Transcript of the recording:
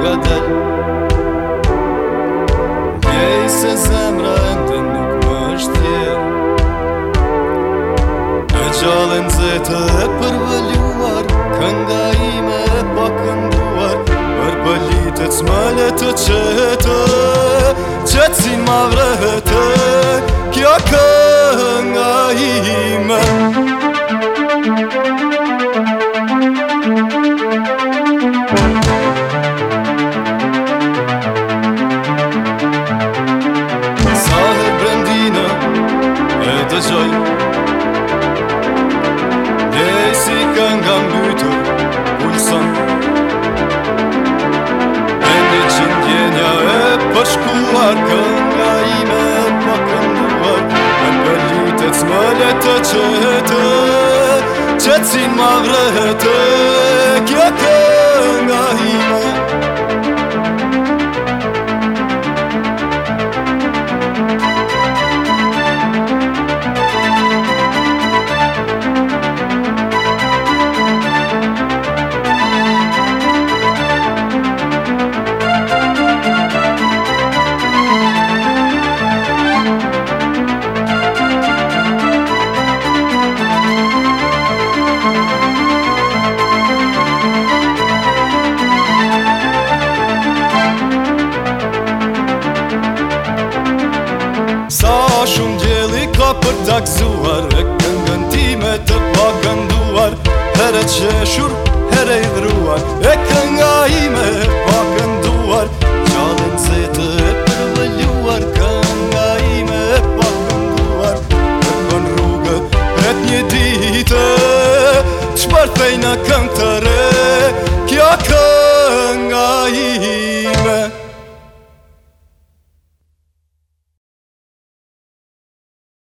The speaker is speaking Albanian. nga del Gjej se zemra e ndë nuk më është tjerë E gjallën zetë e përvëlluar Kënga ime e pakënduar Për pëllitët, të smële të qetë Qetë si ma vrëhetë Kjo kënga ime Kënga ime Parë gëngaj me pakënë në vërë Në nëllit e të zëllet e qëhetë Qëtësi shumë gjeli ka për takzuar E këngën ti me të pakënduar Herë të sheshur, herë i dhruar E kënga i me e pakënduar Qalën se të e përvëlluar Kënga i me e pakënduar rrugët rrugë, et një ditë Qëpar fejna këngë të rrugë